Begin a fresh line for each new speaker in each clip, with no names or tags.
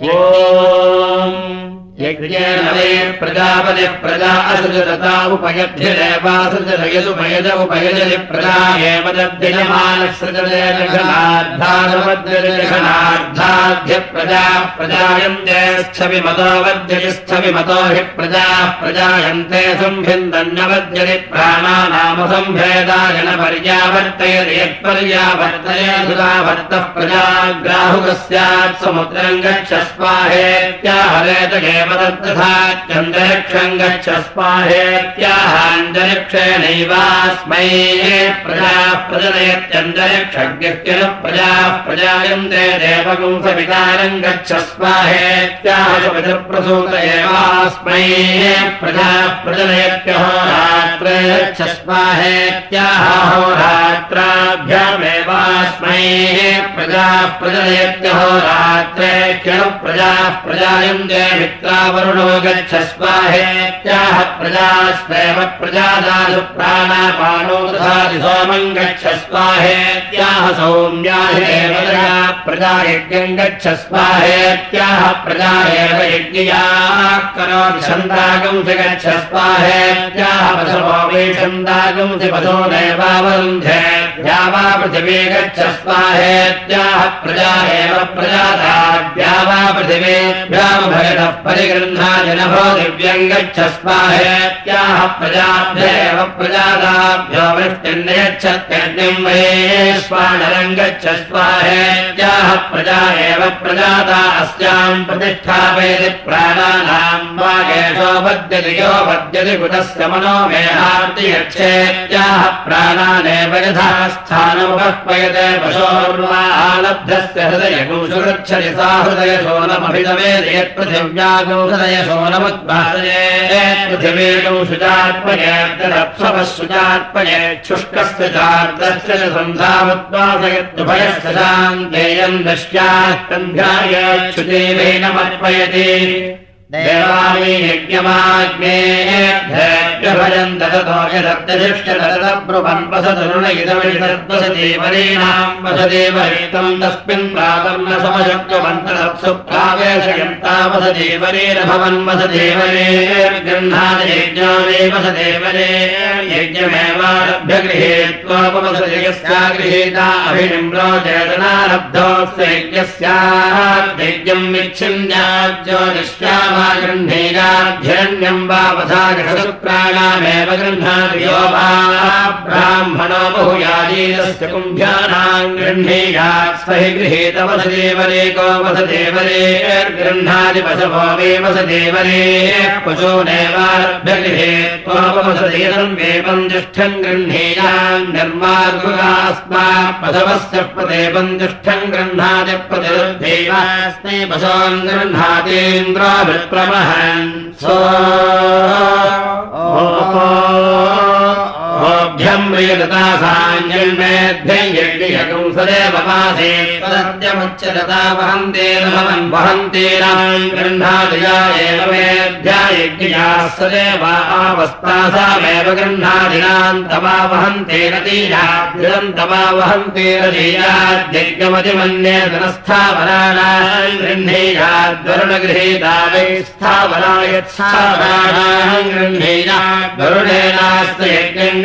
Whoa. यज्ञेन वे प्रजापतिः प्रजा असृजता उपयद्धिरेवासृजयदुपयज उपयजति प्रजा एव तद्दिनमानश्रजनार्धानवद्यनार्धाद्य प्रजा प्रजायन्ते स्थविमतो वद्यति स्थविमतो हि प्रजाः प्रजायन्ते संभिन्दन्यवद्यति प्राणानामसम्भेदाय न पर्यावर्तयति यत्पर्यावर्तय सुधावर्तः प्रजाग्राहुकस्यात् समुद्रम् गच्छ स्वाहेत्याहरेत एव तत्तथात्यन्तरिक्षम् गच्छ स्वाहेत्याहान्तरिक्षेणैवास्मै प्रजाः प्रजनयत्यन्तरिक्षज्ञस्य प्रजाः प्रजायन्ते देवपुंसविकारम् गच्छ स्वाहेत्याह सवितप्रसूत एवास्मै प्रजाः प्रजनयत्यहोरात्रे गच्छ स्वाहेत्याह होरात्राभ्यामेवास्मै प्रजाः प्रजनयत्यहोरात्रे क्षणु प्रजाः प्रजायन्ते मित्रावरुणो गच्छ प्रजास्वेव प्रजादासु प्राणापानो दधाति सोमम् गच्छ स्वाहेत्याह सौम्याहिरेव प्रजा यज्ञम् गच्छ स्वाहेत्याह प्रजा एव यज्ञयाः करोति छन्दागंसि गच्छ स्वाहेत्याह पशवो वै छन्दागंसि पशो नैवावरुन्धे या वा पृथिवी गच्छ स्वाहेत्याह प्रजा एव प्रजादाभ्या वा परिगृह्णाजनभो दिव्यम् गच्छ स्वाहेत्याह प्रजाभ्येव प्रजादाभ्यो वृष्टिर्नयच्छत्यग्निम् वयेष्वाणरम् गच्छ स्वाहेत्याह प्रजा एव प्रजाता अस्याम् प्रतिष्ठापयति प्राणानाम् वागेशो वद्यति यो वद्यति कुतस्य मनो मेहार्ति यच्छेत्याह प्राणानेव यथा स्थानमुपह्वयते पशोर्वा आलब्धस्य हृदयगुंसुगच्छति सा पृथिवीगौ शुचात्मयेऽप्सवः शुचात्मये शुष्कस्य चार्दस्य च सन्धामुद्वासयत्युभयस्य शान्तेयम् दश्याः कन्ध्यायच्छुदेवेनमर्पयति देवानि वसतरुण इदविषद्वसदेवरीणाम् वसदेवरीतम् तस्मिन् प्रातम् न समशक्नुवन्तरप्सु प्रावेशयन्ता वसदेवरेरभवन् वसदेवरेर्गृह्णाति यज्ञाने वसदेवरे यज्ञमेवारभ्य गृहीत्वापवसजयस्या गृहीता अभिनिम्रो चेतनारब्धोऽस्य यज्ञस्याद्यज्ञम् विच्छिन्याज्यो निश्याम गृह्णीयाध्यरण्यम् वा वधागृहशुक्राणामेव गृह्णाति यो वा ब्राह्मणो बहुयाजीरस्य हि गृहीतवसदेवरेको वसदेवरेर्गृह्णाति पशवो वे वसदेवरे पशूनेवारभ्य गृहेत्वापवसदेवम् वेपम् ज्येष्ठम् गृह्णीयाम् निर्मार्गुगास्मात् पशवस्य प्रदेवम् ज्येष्ठम् गृह्णाति प्रतिरुद्धैवास्मै पशवम् गृह्णातीन्द्राभिः प्रमहन्। सोऽभ्यम् गृह्णादया एव मेभ्या यज्ञया सदेव आवस्तासामेव गृह्णादिनाम् तवा वहन्तेन तीयाद्यम् तवा वहन्तेन धीयाद्यज्ञमतिमन्ये धनस्थावराणाम् गृह्णीयाद्वरुणगृहीता वै स्थावरायत्स्थावराणाम् गृह्णीयात् वरुणेनास्त यज्ञम्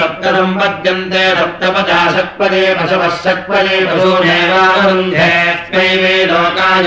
सप्तदम् पद्यन्ते सप्तपदा षट्पदे पशवः षट्पदे पशूनेवारुन्धे वै लोकाय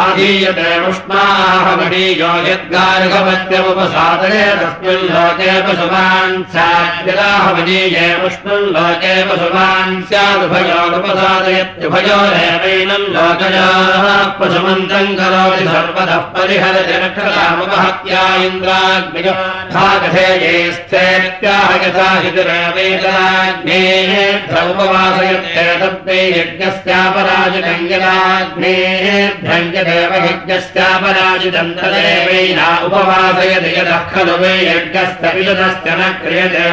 आधीयते उष्माहमणीयो यद्गार्गवत्यमुपसादये तस्मिन् लोके पशुमान् स्याद्यदाहमणीये उष्णम् लोके पशुमान् स्यादुभयोनुपसादयत्युभयोरेवैनम् लोकयाः पशुमन् इन्द्रम् करोति सर्वतः परिहरति रक्षतामुपहत्या इन्द्राग्निकथे ये स्थेत्याह यथा हितुरवेदनाग्नेभ्यमुपवासयत्येतद्वे यज्ञस्यापराजितम् यदाग्नेभ्यञ्जदेव यज्ञस्यापराजितम् तदेवैना उपवासयति यदः खलु वै यज्ञस्य विदस्य न क्रियते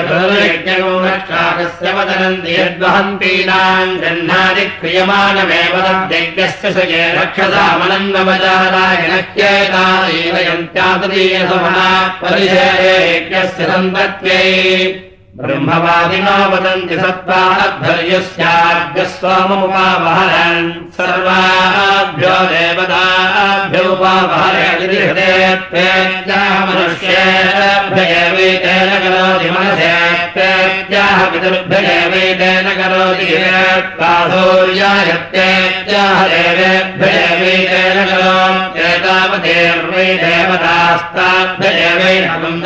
यज्ञगो रक्षाकस्य वदनन्ति यद्वहन्तीनाम् गह्नादि क्रियमाणमेव तद्यज्ञस्य स ये रक्षसामनन्दमजाराय नवचारायणक्येता एवयन्त्यातदीयसमना परिचयेक्यस्य सन्वत्यै ब्रह्मवादिनो वदन्ति सत्त्वाभ्यर्यस्याभ्यः सोममुपावहरन् सर्वाभ्यो करोति मनसेत्याह पितृभ्यवेतेन देवेभ्य करोत्येतावदेर्वै देवतास्ताभ्ययवैनकम्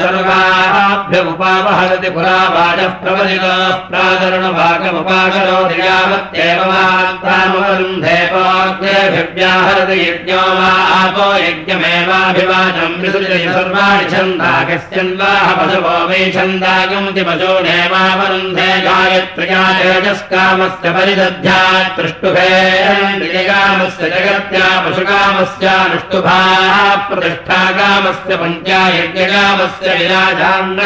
सर्वाभ्यमुपावहरति पुरा वाचः यावत्येव मात्रामवरुन्धेपोऽग्रेभिव्याहरति यज्ञो वा यज्ञमेवाभिवाचम् विसृजति सर्वाणि छन्दाकस्यन्वाह पशवो वै छन्दागन्ति पशूनेवावरुन्धे गायत्र्या तेजस्कामस्य परिदध्यात् तृष्टुभेकामस्य जगत्या पशुकामस्यानुष्टुभाः प्रतिष्ठाकामस्य पञ्चा यज्ञकामस्य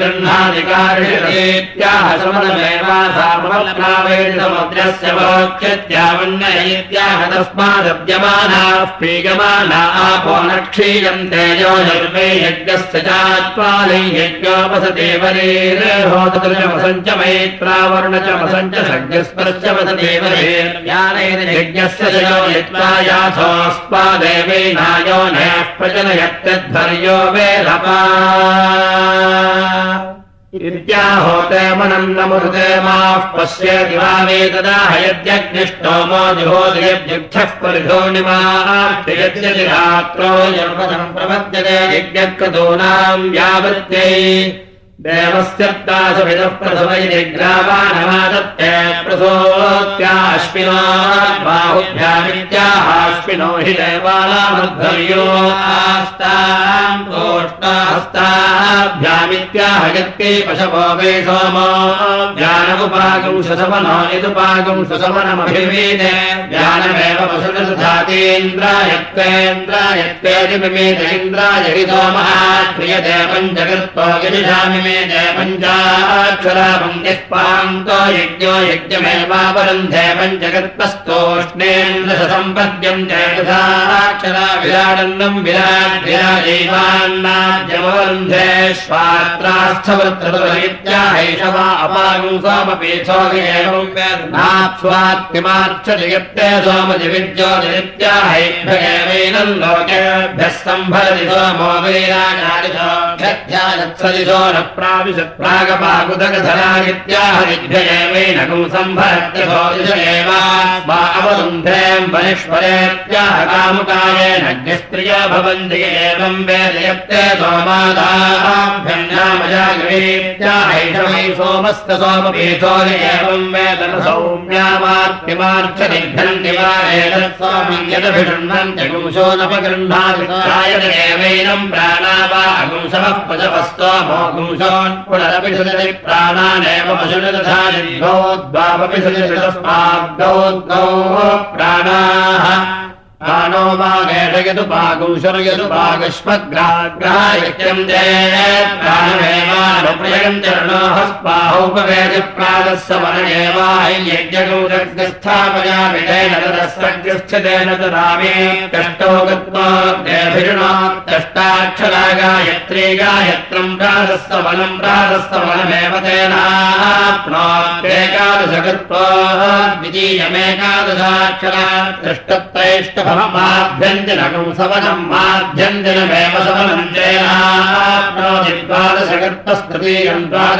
गृह्णाधिकारित्याह समनमेवासामप्रावेदितमुद्रस्य वोक्ष्यत्यावन्नयत्याह तस्मादद्यमानाः पीगमाना आपो न क्षीयन्ते यो निर्वे यज्ञस्य वरेर्होतदृशमसञ्च मैत्रावर्ण च वसञ्च सज्ञस्पश्च वसते वरेर्ज्ञानेन यज्ञस्य च यो यत्त्वा याथोऽस्मादेवैनायो नयः प्रजनयत्यध्वर्यो वेदपा इत्याहोते मनम् नमुदे माः पश्यति वा वेददाह यद्यग्निष्टोमो जुहोदयद्युक्षः परिधोनिमायद्यति रात्रो यर्पदम् प्रपद्यते यज्ञक्रतूनाम् व्यावृत्यै देवस्यप्ताशभिदः प्रसवै निग्रावानमादत्ते प्रसोत्याश्विनोद्बाहुभ्यामित्याहाश्विनो हि देवानामध्वर्यो आस्ताम् ोष्टाहस्ताभ्यामित्याह यत्के पशवो वै सोमोऽज्ञानमुपागम् शसवनो यदुपागम् शसवनमभिवेदे ज्ञानमेव पशुरसुधातेन्द्रायत्वेन्द्रायत्वेति मिमेत इन्द्राय हि सोमः क्रियते पञ्चकृत्वा गिरिधामिमे पञ्चस्पान्तो यज्ञो यज्ञमेवावरुन्धे पञ्चकृत्वस्तोष्णेन्द्रसम्पद्यम् चेतसाक्षरा विराडन्नम् विराट् विराजैवान्नाद्यमवरुन्धे स्वात्रास्थवृत्रैत्याहैष वा अपागम् सोमपीठो एवम् वेदनात्स्वात्मिमार्चयत्ते सोमजिविद्योदित्याहैभ्येवैनम् लोकेभ्यः सम्भरति सोमो वैराजादिशोभ्यध्यानत्सदिशो न एव वनिष्वरेत्याह कामुकायेन ज्ञस्त्रिया भवन्ति एवम् वेदन सौम्यामार्तिमार्चनिभ्यन्ति वा एतत् स्वामम् यदभिषण्वन्त्यगुंसो नपगृह्णाति एवैनम् प्राणा वा अगुंसवः पजवस्तोमो पुंसोन् पुनरपि सुजति प्राणानेव पशुनि तथा द्वावपि सुजति तस्माद्गौ प्राणाः प्राणो वागेषयदुपागुंशुरयदुपागश्वग्राग्रहायक्यम् प्राणमेवानुप्रयम् चरणोहस्पाहोपवेदि कष्टो गत्वा कष्टाक्षरा गायत्री गायत्रम् प्रागस्य वनम् प्रागस्य वनमेव तेनाप्नोत्येकादश द्वादशकृत्वा द्वितीयमेकादशाक्षरा दृष्टत्रैष्टभमाभ्यञ्जनकम् सवनम् माभ्यञ्जनमेव सवनम् चेनाप्नोति द्वादशकृत्वस्तृतीयम् द्वादशाक्षरा जगति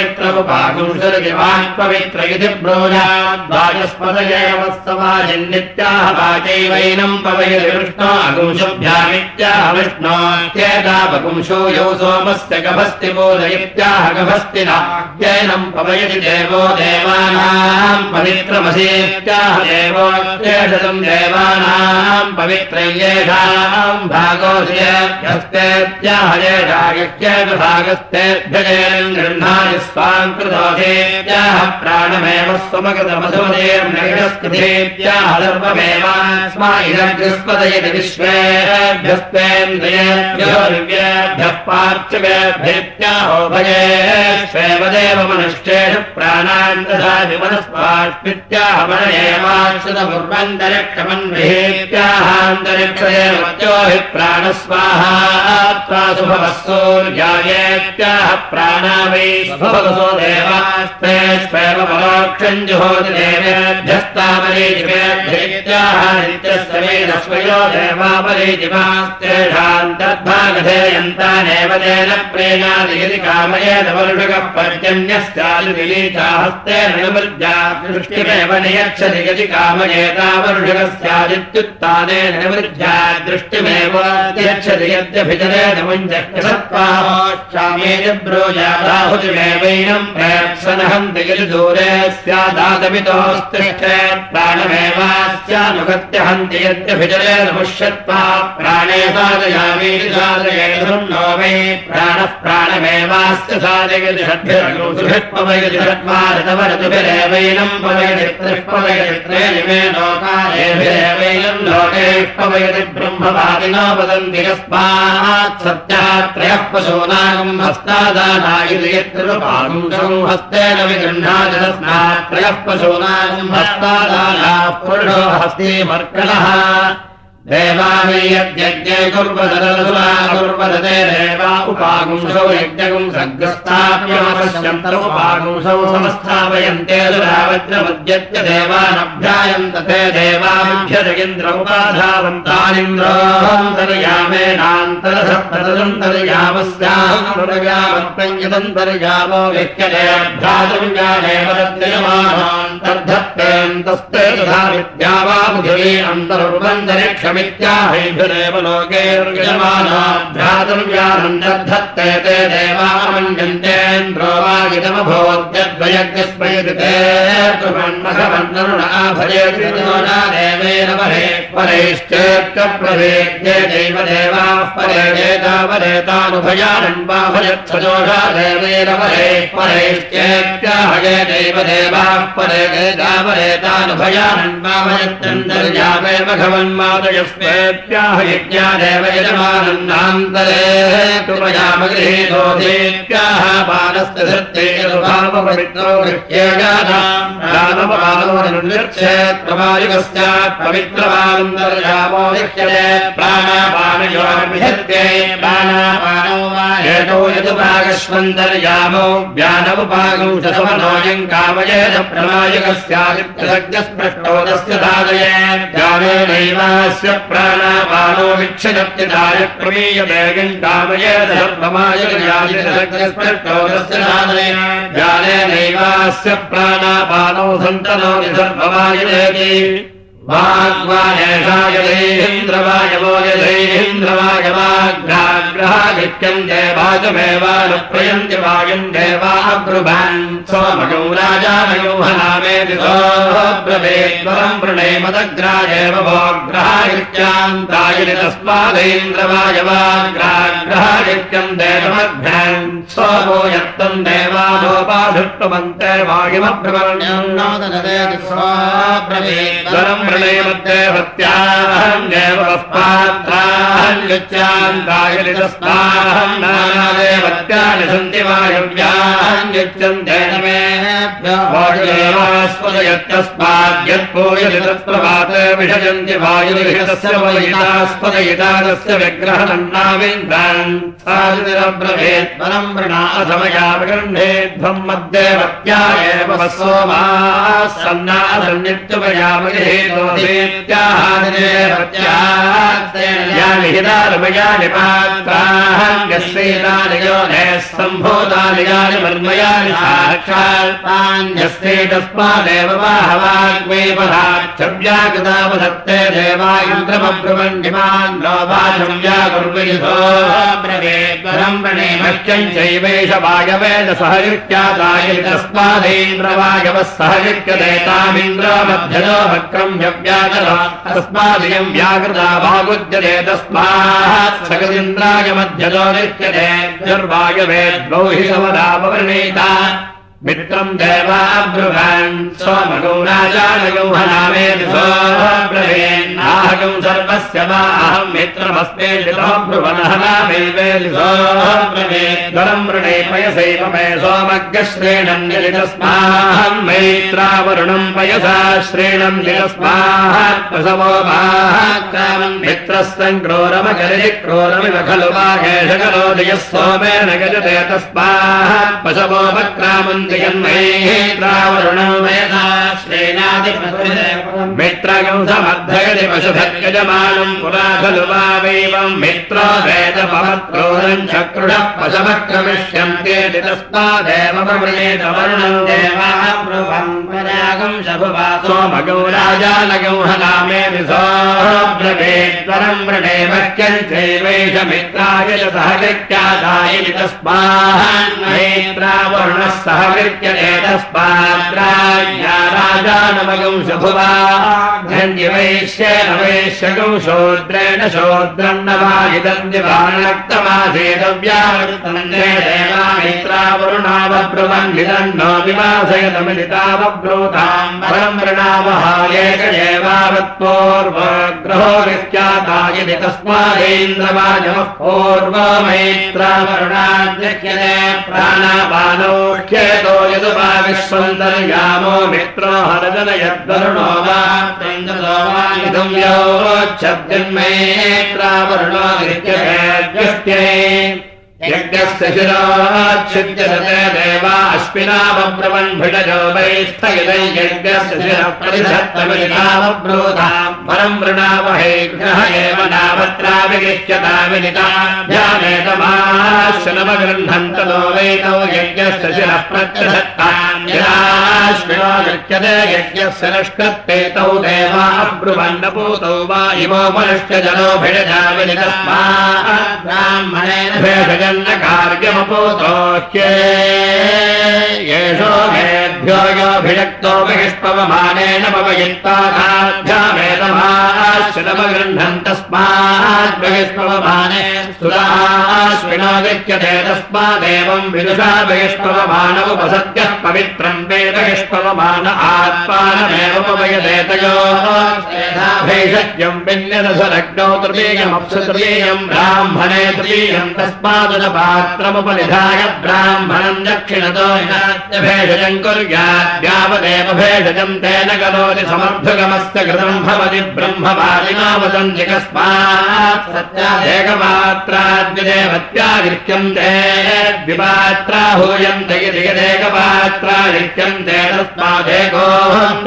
पवित्र ब्रोजाद्वाचस्पदयेव समाजन्नित्याह वाचैवैनम् पवयति विष्णो विष्णोत्येतावगुंशो यौ सोमस्य गभस्ति बोधयित्याह गभस्ति नात्यैनम् पवयति देवो देवानाम् पवित्रमसेत्याह देवोत्येषतम् देवानाम् पवित्रयेषाम् येषायक्येष भागस्तेभ्यजेन गृह्णानि स्वाम् कृतोषेत्याह प्राणमेव स्वमकृतमधुमदेर्नैरस्कृतेत्याह सर्वमेवास्मा इदग्रस्पदयति विश्वेभ्यस्तेन्द्रियेभ्यो दिव्येभ्यः पार्थिवेभ्येत्याहोभयेष्वेव देव मनुष्येषु प्राणान् ददाति मनस्वाष्मित्याह मन एवाक्षतमुर्वन्तरिक्षमन्विहेत्याहान्तरिक्षयो हि प्राणस्वाहा त्वा सुभवः सूर्यायेत्याह प्राणा वै सुभवसो देवास्तेष्वेव परोक्षम् जुहोति देवेभ्यस्तामरीजिवेभ्येत्याह नित्यस्वेदस्वयो देवापरीजिवास्तेषाम् तद्भागधेयन्तानेव तेन प्रेणादि यदि कामयेत वरुषकः पर्जन्यस्यादिलीचाहस्तेन निमृद्या दृष्टिमेव नियच्छति यदि कामयेतावरुषकस्यादित्युत्थानेन निमृद्या दृष्टिमेव यच्छति यद्यभिचरेण मुञ्जक्यसत्त्वामेज स्यादादपितोस्तिष्ठे प्राणमेवास्यानुगत्य हन्ति यद्यभिचरेण मुष्यत्वा प्राणे साधयामि नो वै प्राणः प्राणमेवास्य साधयति षड्भिरगुरुभिः षड्मारतवरतुभिरेवैनम् पवयति ब्रह्मवादिनो वदन्ति यस्मात् सत्यः त्रयः पशूनागम् हस्तादानायति तस्मात् त्रयः पशूनागम् हस्तादानाः पुरुषो हस्ते यद्यज्ञे कुर्वदलसुरा कुर्वदते देवा उपागुंसौ यज्ञगुं सग्रस्थाप्यमपश्यन्तरुपागुंसौ समस्थापयन्ते देवानभ्यायन्त ते देवाभ्यजगिन्द्रमुपाधावन्तानिन्द्रोऽन्तर्यामेनान्तरसप्तदन्तर्यामस्यान्तर्यामत्पञ्चदन्तर्यामो व्यक्यदेभ्यातुर्यामेवदत्ययमानान्तर्धत्तेऽन्तस्ते तथा विद्या वा पृथिवी अन्तर्वन्दरिक्षमित्याहैभिरेव लोकेर्यमानाभ्यातुर्यानन्दद्धत्ते ते देवामन्यन्तेन्द्रो वा इदमभोद्यद्वयज्ञस्मयकृते देवेन परे दैव देवाः देवेन परे दैव देवाः भगवन्मातयस्वेत्याह यज्ञादेव यजमानन्नान्तरे कृपयामगृहीतोधेत्याह बालस्य धृत्ते भावपवित्रो गृह्येयानाम् रामपादोनुनिर्च्छेत् प्रमायुगस्यात् पवित्रवानन्दर्यामो लिख्यते प्राणापानयोर्विधत्ते प्राणापानो वा हेतो यदुपागस्वन्तर्यामो व्यानमुपागंशसमनोऽयम् कामयेत प्रमायुगस्यादित्यसज्ञस्पृष्टो तस्य साधये ज्ञानेनैवास्य प्राणापानो विच्छिदत्यदाय प्रमीयतेगम् कामयेत सर्वमायुगयादित्यसज्ञस्पृष्टो तस्य साधये ज्ञानेनैवास्य प्राणापानो सन्तनोति सर्वमायुरेति वाग्वायेषायधेन्द्रवायवो यधेन्द्रवायवाग्राग्रहादित्यम् देवाजमेवानुप्रयन्ति वायुम् देवाब्रुभान् सोऽब्रवीत् ब्रवेद्वरम् वृणे मदग्रायेव भोग्रहायित्यान्तायि तस्मादैन्द्रवायवाग्राग्रहायित्यम् देवमभ्यान् स्वभो वृणे मध्ये भक्त्याहन्येव पात्राहन्युच्चान्तायि तस्माहम् नानादेवत्यानि सन्ति वायुव्याहन्युच्यन्ते मे वायुदेवास्पदयत्यस्माद्यत्पूयति तत्प्रभात विषयन्ति वायुर्हितस्य वयितास्पदयितादस्य विग्रहणन्नाविन्द्रान् सादिरब्रभेत् परम् वृणासमयामगृह्णेध्वम् मध्येवत्या एव सम्भूतानि यानि मर्मयानि साक्षात्पान्यस्ते तस्मादेव वाहवाग्मे पदाक्षव्याकृतावदत्ते देवा इन्द्रमब्रमण्यमान् नो वाचं व्याकुर्वयिधो ब्रवेद्वरम् प्रणेमश्चम् चैवैष वायवेद सहयुक्त्यादाय तस्मादेन्द्रवायवः सहयुक्यदेतामिन्द्र मध्यजो भक्रम् व्यव्याकर तस्मादियम् व्याकृता भागुद्यते तस्मात् सगदिन्द्राय मध्यजो नित्यते दुर्वायवेद्वौ हि समदापवर्णीता मित्रम् देवाब्रुवान् सोमगौ सोब्रवेन्नाहगौ सर्वस्य वा अहम् मित्रमस्मे लितोब्रुवनः नामेवेलिसोब्रवेद्वरम् वृणे पयसैव मे सोमग्रश्रेणम् निलितस्माहम् मैत्रावरुणम् पयसा श्रेणम् निलस्मात् प्रसवो माक्रामम् मित्रस्तम् क्रोरमकरि क्रोरमिव खलु वागेश करोदयः सोमेन गजते तस्मात् पशवोपक्रामम् समर्थयति पशुभर्गजमानम् पुरा खलु वा वैवम्। मित्रो वेदपमत्क्रोरम् चक्रुडः पशवक्रमिष्यन्ते तस्मादेव प्रवृणेत वर्णम् देवागम् सोमगौ राजानगौ हनामे विसोब्रवेद्वरम् वृणे मह्यम् चैवैष मित्राय सह गत्यादाय तस्मान्नेत्रावर्णः सह तस्माद्राज्ञा राजानमगं शभुवा धन्यवैश्येन वैश्यगं शूद्रेण शूद्रम् न वाहिदम् दिवानक्तमासेदव्यावृतन्देवामित्रावरुणावब्रुवन्निदन्नो विवासयतमिलितावब्रूताम् परम् वृणावहायेक एवावत्पूर्वग्रहो विख्यातायति तस्मादेन्द्रवाजमः पूर्वमैत्रावरुणाद्यक्यते प्राणापानोख्येतो यदुपाविश्वन्तर्यामो मित्रो हरजन यद्वरुणो वा इदम् योच्छब्दिन्मैत्रावरुणो यज्ञस्य शिरोच्छिद्यते देवा अश्विनामब्रवन्भिषजो वैस्थगितै यज्ञस्य शिरः परिधत्तमिलितामब्रूताम् परम् वृणामहे ग्रह एव नावत्राविगिष्यतामिलिताभ्यामेतमाश्विनमगृह्णन्त नो वैतौ यज्ञस्य शिरः गृह्यते यज्ञस्य नष्कृत्येतौ देवा अब्रुवन्नपूतौ वा इमो मनुष्यजनो भिषजामिलितस्मा ब्राह्मणेन भेषज कार्यमपोतोह्येषो मेभ्यो योभिषक्तो बहिष्पवमानेन पवयित्वाभ्यामेतमाश्विनमगृह्णन् तस्मात् बहिष्पवमाने तस्मादेवम् विदुषा बहिष्पवमानमुपसत्यः पवित्रम् वे बहिष्पवमान आत्मानमेव पवयते तयोः। भैषज्यम् विन्यदसलग्नौ तृतीयमप्सु तृतीयम् ब्राह्मणे तृतीयम् तस्मादु पात्रमुपनिधाय ब्राह्मणम् दक्षिणतो भेषजम् कुर्याद्यावदेव भेषजम् तेन करोति समर्थगमस्य कृतम् भवति ब्रह्मवादिना वदन्ति कस्मात् सत्यादेकपात्राद्यदेवत्यागृह्यम् ते द्विपात्राहूयन्ते यदि यदेकपात्रागृह्यम् ते तस्मादेकोऽहम्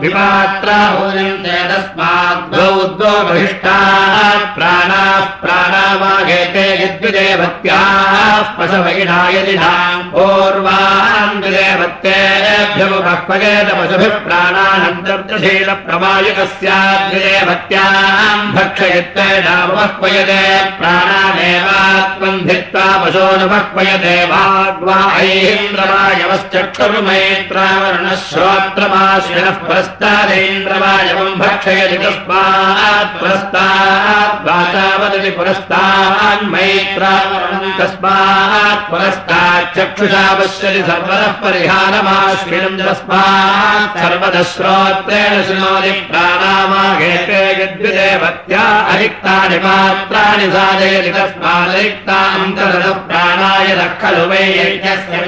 द्विपात्राहूयन्ते तस्मात् द्वौ द्वौ बहिष्टाः प्राणाः प्राणावागेते यद्विदेवत्याः पशवैणा यदिधाम् पूर्वान् द्विदेवत्तेभ्यमुपक्वगेत पशुभिः प्राणानन्तर्दशील प्रमायुकस्याद्विदेवत्याम् भक्षयित्वेनामुपक्वयते वायवश्चक्षुर्मैत्रावरुणः श्रोत्रमाशिनः पुरस्तादेन्द्रवायवम् भक्षयति तस्मात् पुरस्तात् वाचावदति पुरस्तान्मैत्रावरुणम् तस्मात् पुरस्तात् चक्षुषा पश्यति सर्वतः परिहारमाश्विनम् तस्मात् सर्वतः श्रोत्रेण शृणोति प्राणामाघेते यद्विदेवत्या अरिक्तानि पात्राणि साधयति तस्मादरिक्तान्तरः प्राणाय खलु वै यज्ञस्य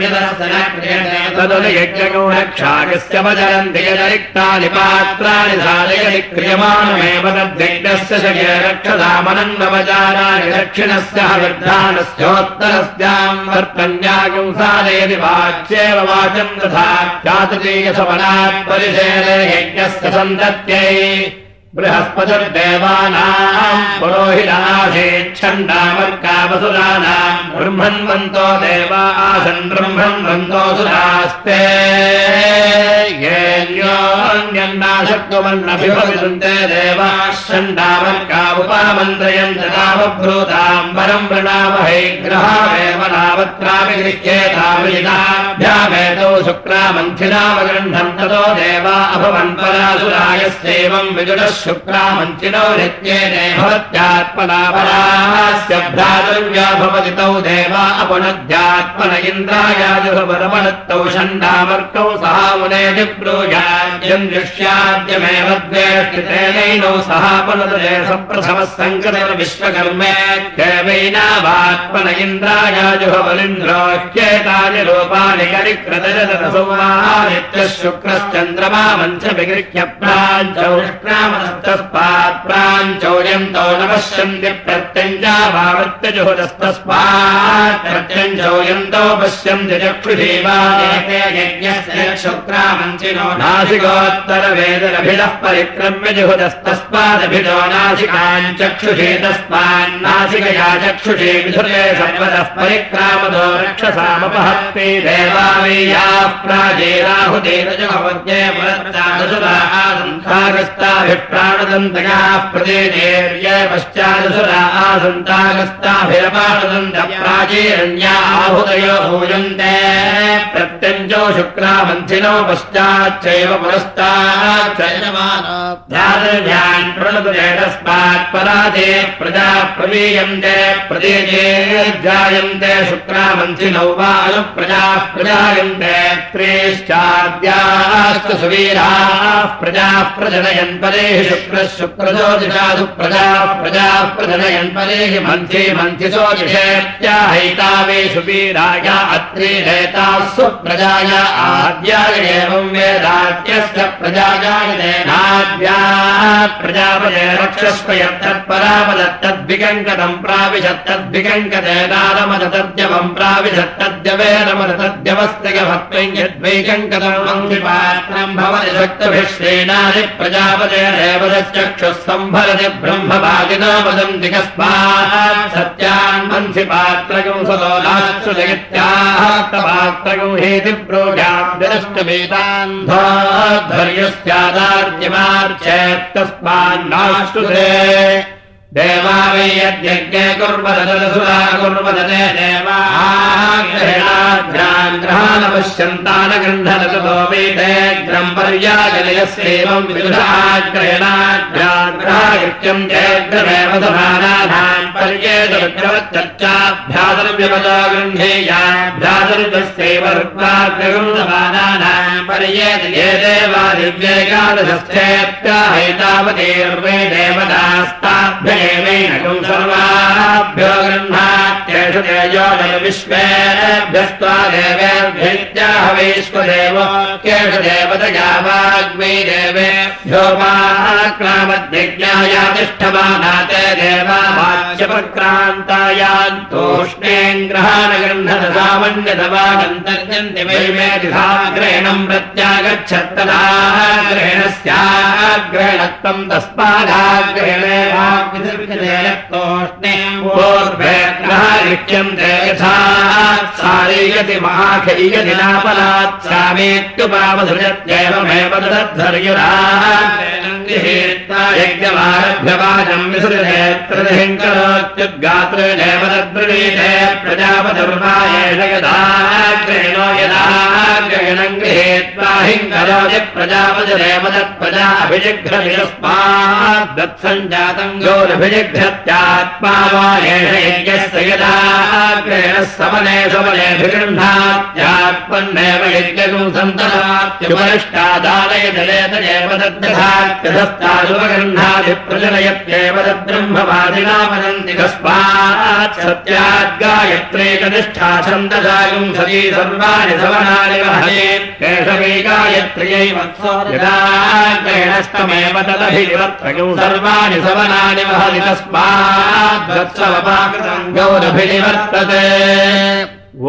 वचरन्ति यदरिक्तानि पात्राणि साधयति क्रियमाणमेव तद्यज्ञस्य शके रक्षसामनन्वचाराणि दक्षिणस्य वृद्धानस्योत्तरस्याम् वर्तन्यागं साधयति वाच्येव वाचम् तथा चातुतीयसवनात् परिशेले यज्ञस्य सन्तत्यै बृहस्पतिर्देवानाम् पुरोहितासेच्छन्दामर्कावसुराणाम् ब्रह्मन्वन्तो देवा आसन् ब्रह्मन्वन्तोऽसुरास्ते परम् वृणामहै ग्रहामेव नावत्रापि गृह्येताभिताभ्यामेतौ शुक्रामन्थिनावगृह्णम् ततो देवा अभवन् परासुरायस्यैवम् विदुरः शुक्रामञ्चिनौ नित्येने भवत्यात्मनापरास्य भ्रातृव्या भवति तौ देवा अपनद्यात्मन इन्द्रायाजुभरमणत्तौ षण्डामर्कौ सहा मुने जिब्रूयाद्यम् दृश्याद्यमेव द्वेष्टितेनैनौ सहापनदे सप्रथमः सङ्कतविश्वकर्मे देवैनावात्मन इन्द्रायाजुभवलिन्द्रोह्येतानि रूपाणि करिक्रतरसंवाहानित्यः शुक्रश्चन्द्रमा मञ्च विगृह्य प्राञ्चौ तस्मात् प्राञ्चौर्यन्तौ न पश्यन्ति प्रत्यञ्जाभावत्यजुहुतस्तस्मात् प्रत्यञ्चौर्यन्तौ पश्यन्ति चक्षुषीवानेते यज्ञस्य शुक्रामञ्चिनो नासिकोत्तरवेदनभिदः परिक्रम्य जुहुतस्तस्मादभिजो नासिकान् चक्षुषे तस्मान्नासिकया चक्षुषे परिक्रामदो रक्षसामपहत्ते देवावीयाः प्राजेराहुदेवजभवज्ञे पुरस्तादसुरा आसन्तागस्ताभिप्राणदन्तगाः प्रदेशेर्य पश्चादसुरा आसन्तागस्ताभिरपाणदन्त प्राचीरण्या आहुदयो भूयन्ते प्रत्यञ्चो शुक्रामन्थिनो पश्चाच्चैव पुरस्ताच्चयमान् प्रणतु तस्मात् पराजे प्रजा प्रवीयन्ते जायन्ते शुक्रामन्थिनौ वा अनुप्रजाः प्रजायन्ते त्रेश्चाद्यास्तु सुवीराः प्रजाः प्रजनयन् परेः शुक्रः शुक्रजोतिषासु प्रजाः प्रजाः प्रजनयन् परेः मन्त्रे मन्त्रिशोतिषेत्याहैतावेषु वीराय अत्रे हेताः स्वप्रजाय आद्याय प्रजायाय तेनाद्याः प्रजापदे रक्षस्व तद्यवम् प्राविशत्तद्यवेरमद तद्यवस्तयभक्त्वम् यद्वैकङ्कतम् वङ्गिपात्रम् भवति शक्तभिश्रेणादि प्रजापतेरेव चक्षुः सम्भरति ब्रह्मवादिनो वदन्ति कस्मात् सत्यान् मन्थि पात्रगम् सलोलाश्रुजयत्याहपात्रगम् हेति प्रोजाम् विनष्टवेदान् धर्यस्यादार्यमार्चेत्तस्मान्नाश्रुते देवा वै यद्यज्ञे कुर्वदसुरा कुर्वदते देवाग्रहणाग्रान् ग्रहानपश्यन्तान गृह्णनतो वेदेग्रम् पर्याजनयस्यैवम् विदुषाग्रहणाग्रान् ग्रहाकृत्यम् जयग्रमेव समानानाम् पर्येतग्रवच्चर्चाभ्यादर्व्यपदा गृह्णेयाभ्यादर्वस्यैव ऋत्वाग्रगम् समानानाम् ये देवा दिव्यैकादशस्थेत्याहैतावतीर्वे देवतास्ताभ्य एवेनकम् सर्वाभ्यो तेजोदय विश्वेभ्यस्त्वा देवेभ्यैत्याह वैश्वदेव केषु देवतया वाग्मै देवेभ्योपाक्रामद्यज्ञाय तिष्ठमाना ते देवा वाच्यपक्रान्तायान्तोष्णेम् ग्रहाण गृह्णत सामन्यतवा गन्तर्यन्ति वै मेधिसाग्रहणम् प्रत्यागच्छत्तदाग्रहणस्याग्रहणत्वम् तस्मादाग्रहणे पूर्वेग्रहालिख्यन्ते यथा। सारीयति महाखैयति नापलात्। सामेत्युपावसृजत्येवमेव यज्ञमारभ्यवाजम् विसृजेत्रदिहिङ्करोत्युद्गात्रेणेव तद्वृणीते प्रजापतिर्वायेष यदाग्रेणो यदा गृहेत्वा हिङ्करोति प्रजापतिरेव तत्प्रजा अभिजिघ्रस्मात् दत्सञ्जातम् गोरभिजिघ्रत्यात्मा वा एष यज्ञस्य यदा ग्रहणः समने समनेऽभिगृह्णात्यात्मन्नेव यज्ञकम् सन्तरात्युपरिष्टादालय दलेतदेव तद्दधात्यधस्तादुपगृह्णाति प्रजनयत्येव तद्ब्रह्मवादिना वदन्ति छन्दसागम् सती सर्वाणि केशवे गायत्र्यै वत्सो यदा ग्रहणस्तमेव तदभिनिवर्तकम् सर्वाणि सवनानि वहति तस्मात् वत्सवपाकृतम् गौरभिनिवर्तते।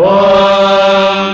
ॐ